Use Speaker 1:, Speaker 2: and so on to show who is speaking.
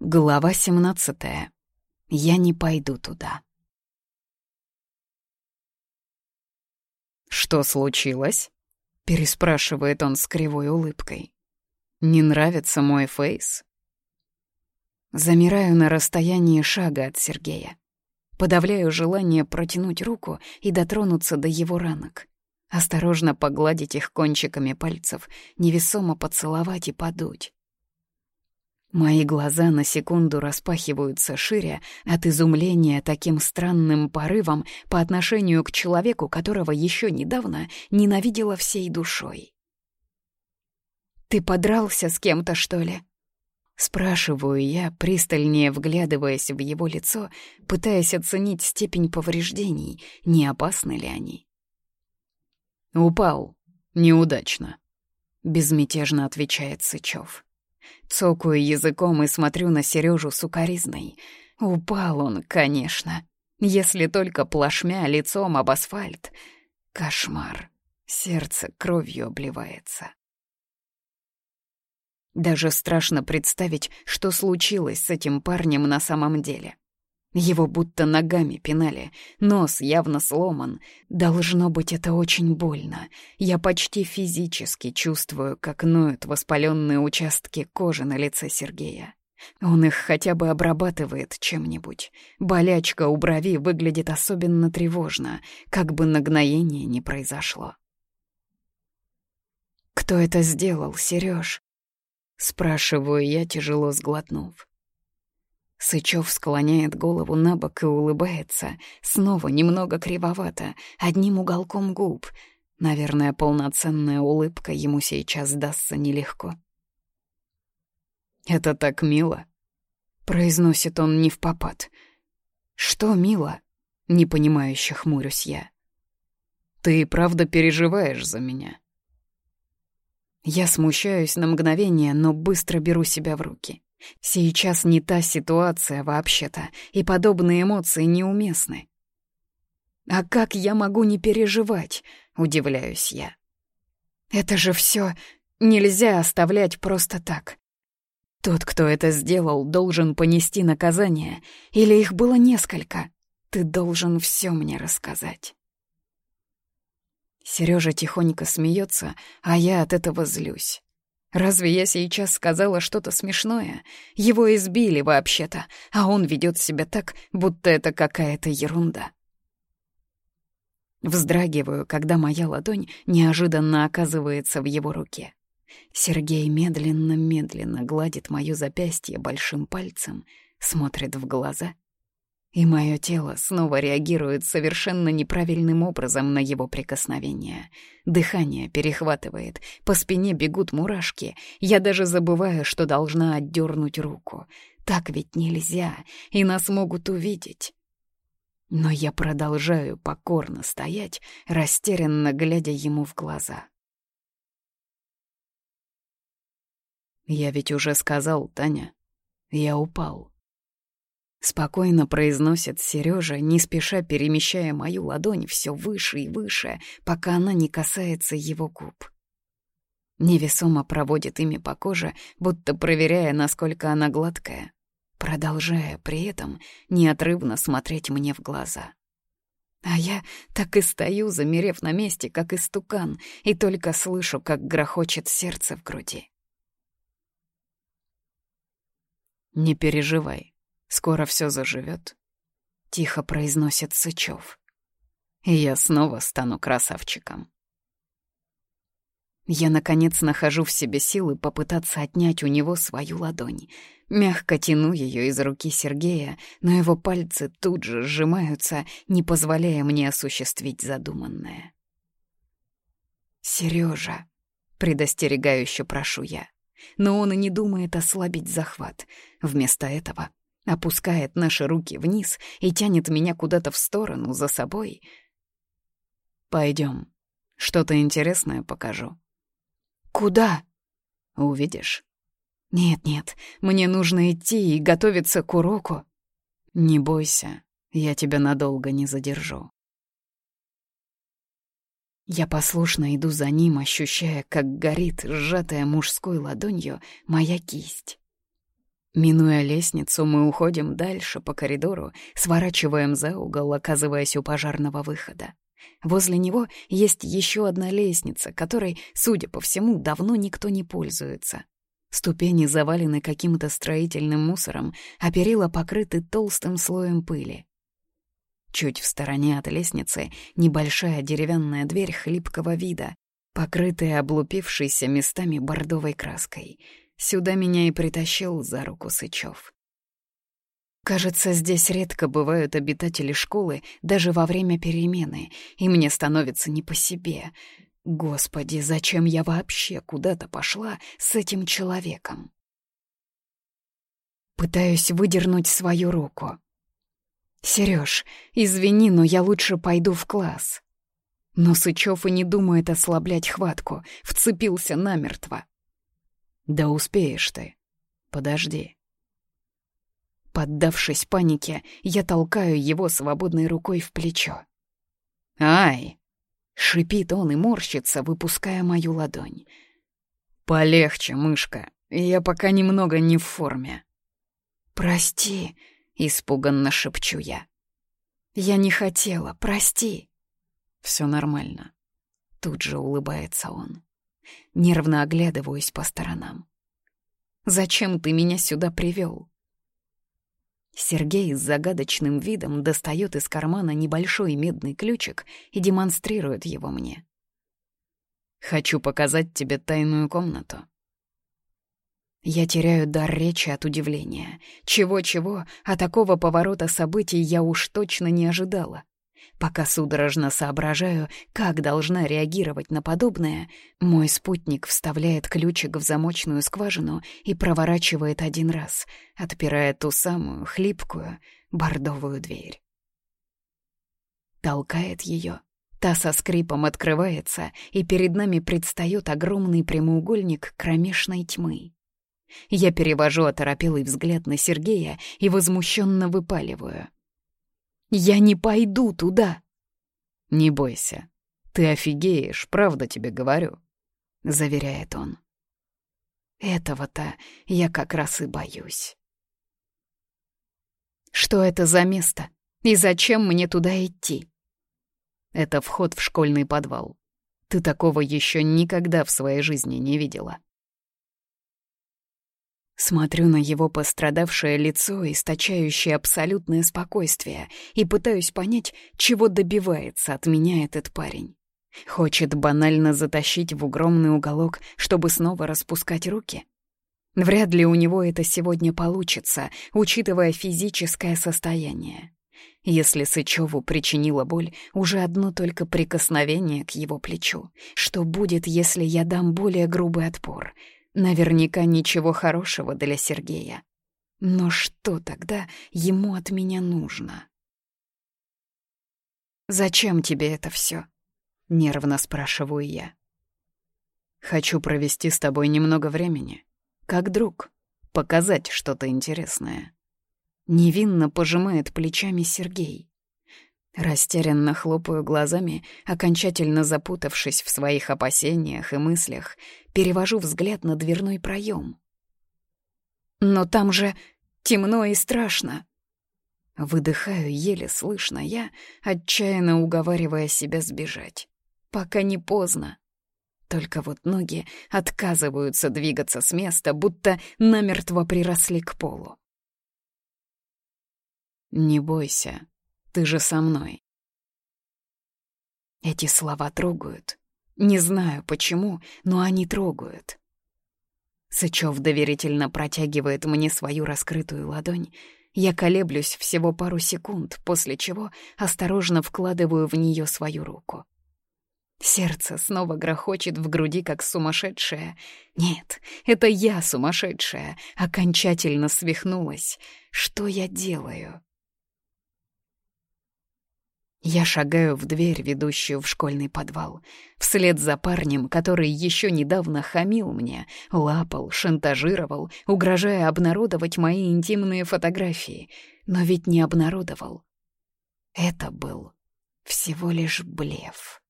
Speaker 1: Глава 17. Я не пойду туда. «Что случилось?» — переспрашивает он с кривой улыбкой. «Не нравится мой фейс?» Замираю на расстоянии шага от Сергея. Подавляю желание протянуть руку и дотронуться до его ранок. Осторожно погладить их кончиками пальцев, невесомо поцеловать и подуть. Мои глаза на секунду распахиваются шире от изумления таким странным порывом по отношению к человеку, которого еще недавно ненавидела всей душой. «Ты подрался с кем-то, что ли?» Спрашиваю я, пристальнее вглядываясь в его лицо, пытаясь оценить степень повреждений, не опасны ли они.
Speaker 2: «Упал. Неудачно», — безмятежно отвечает Сычев.
Speaker 1: Цокаю языком и смотрю на Сережу сукоризной. Упал он, конечно. Если только плашмя лицом об асфальт. Кошмар. Сердце кровью обливается. Даже страшно представить, что случилось с этим парнем на самом деле. Его будто ногами пинали, нос явно сломан. Должно быть, это очень больно. Я почти физически чувствую, как ноют воспаленные участки кожи на лице Сергея. Он их хотя бы обрабатывает чем-нибудь. Болячка у брови выглядит особенно тревожно, как бы нагноение не произошло. «Кто это сделал, Серёж?» Спрашиваю я, тяжело сглотнув. Сычев склоняет голову на бок и улыбается, снова немного кривовато, одним уголком губ. Наверное, полноценная улыбка ему сейчас дастся нелегко.
Speaker 2: «Это так мило», — произносит он не в попад.
Speaker 1: «Что мило?» — непонимающе хмурюсь я.
Speaker 2: «Ты правда переживаешь за меня?»
Speaker 1: Я смущаюсь на мгновение, но быстро беру себя в руки. Сейчас не та ситуация вообще-то, и подобные эмоции неуместны. «А как я могу не переживать?» — удивляюсь я. «Это же все нельзя оставлять просто так. Тот, кто это сделал, должен понести наказание, или их было несколько. Ты должен все мне рассказать». Сережа тихонько смеется, а я от этого злюсь. Разве я сейчас сказала что-то смешное? Его избили вообще-то, а он ведет себя так, будто это какая-то ерунда. Вздрагиваю, когда моя ладонь неожиданно оказывается в его руке. Сергей медленно-медленно гладит моё запястье большим пальцем, смотрит в глаза — и мое тело снова реагирует совершенно неправильным образом на его прикосновение. Дыхание перехватывает, по спине бегут мурашки. Я даже забываю, что должна отдернуть руку. Так ведь нельзя, и нас могут увидеть. Но я продолжаю покорно стоять, растерянно глядя ему в глаза.
Speaker 2: «Я ведь уже сказал, Таня, я упал».
Speaker 1: Спокойно произносит Сережа, не спеша перемещая мою ладонь все выше и выше, пока она не касается его губ. Невесомо проводит ими по коже, будто проверяя, насколько она гладкая, продолжая при этом неотрывно смотреть мне в глаза. А я так и стою, замерев на месте, как истукан, и только слышу, как грохочет сердце в груди.
Speaker 2: «Не переживай», Скоро все заживет.
Speaker 1: Тихо произносит Сычев.
Speaker 2: И я снова стану красавчиком.
Speaker 1: Я, наконец, нахожу в себе силы попытаться отнять у него свою ладонь. Мягко тяну ее из руки Сергея, но его пальцы тут же сжимаются, не позволяя мне осуществить задуманное. «Сережа», — предостерегающе прошу я, но он и не думает ослабить захват. Вместо этого опускает наши руки вниз и тянет меня куда-то в сторону за собой.
Speaker 2: Пойдем, что-то интересное покажу.
Speaker 1: Куда?
Speaker 2: Увидишь.
Speaker 1: Нет-нет, мне нужно идти и готовиться к уроку.
Speaker 2: Не бойся, я тебя надолго не задержу.
Speaker 1: Я послушно иду за ним, ощущая, как горит, сжатая мужской ладонью, моя кисть. Минуя лестницу, мы уходим дальше по коридору, сворачиваем за угол, оказываясь у пожарного выхода. Возле него есть еще одна лестница, которой, судя по всему, давно никто не пользуется. Ступени завалены каким-то строительным мусором, а перила покрыты толстым слоем пыли. Чуть в стороне от лестницы небольшая деревянная дверь хлипкого вида, покрытая облупившейся местами бордовой краской. Сюда меня и притащил за руку Сычев. Кажется, здесь редко бывают обитатели школы даже во время перемены, и мне становится не по себе. Господи, зачем я вообще куда-то пошла с этим человеком? Пытаюсь выдернуть свою руку. «Серёж, извини, но я лучше пойду в класс». Но Сычев и не думает ослаблять хватку, вцепился намертво. «Да успеешь ты. Подожди». Поддавшись панике, я толкаю его свободной рукой в плечо. «Ай!» — шипит он и морщится, выпуская мою ладонь. «Полегче, мышка, я пока немного не в форме». «Прости», — испуганно шепчу я. «Я не хотела, прости». Все нормально. Тут же улыбается он. Нервно оглядываюсь по сторонам. «Зачем ты меня сюда привел? Сергей с загадочным видом достает из кармана небольшой медный ключик и демонстрирует его мне. «Хочу показать тебе тайную комнату». Я теряю дар речи от удивления. Чего-чего, а такого поворота событий я уж точно не ожидала. Пока судорожно соображаю, как должна реагировать на подобное, мой спутник вставляет ключик в замочную скважину и проворачивает один раз, отпирая ту самую хлипкую бордовую дверь. Толкает ее. Та со скрипом открывается, и перед нами предстает огромный прямоугольник кромешной тьмы. Я перевожу оторопелый взгляд на Сергея и возмущенно выпаливаю — я не пойду туда. Не бойся. Ты офигеешь, правда тебе говорю, заверяет он. Этого-то я как раз и боюсь. Что это за место? И зачем мне туда идти? Это вход в школьный подвал. Ты такого еще никогда в своей жизни не видела. Смотрю на его пострадавшее лицо, источающее абсолютное спокойствие, и пытаюсь понять, чего добивается от меня этот парень. Хочет банально затащить в огромный уголок, чтобы снова распускать руки? Вряд ли у него это сегодня получится, учитывая физическое состояние. Если Сычеву причинила боль уже одно только прикосновение к его плечу, что будет, если я дам более грубый отпор — Наверняка ничего хорошего для Сергея. Но что тогда ему от меня нужно? «Зачем тебе это все? нервно спрашиваю я. «Хочу провести с тобой немного времени. Как друг. Показать что-то интересное». Невинно пожимает плечами Сергей. Растерянно хлопаю глазами, окончательно запутавшись в своих опасениях и мыслях, перевожу взгляд на дверной проем. «Но там же темно и страшно!» Выдыхаю еле слышно я, отчаянно уговаривая себя сбежать. «Пока не поздно!» Только вот ноги отказываются двигаться с места, будто намертво приросли к полу. «Не бойся», ты же со мной. Эти слова трогают. Не знаю почему, но они трогают. Сычев доверительно протягивает мне свою раскрытую ладонь. Я колеблюсь всего пару секунд, после чего осторожно вкладываю в нее свою руку. Сердце снова грохочет в груди, как сумасшедшее. Нет, это я сумасшедшая, окончательно свихнулась. Что я делаю? Я шагаю в дверь, ведущую в школьный подвал, вслед за парнем, который еще недавно хамил мне, лапал, шантажировал, угрожая обнародовать мои интимные фотографии. Но ведь не обнародовал. Это был всего лишь блеф.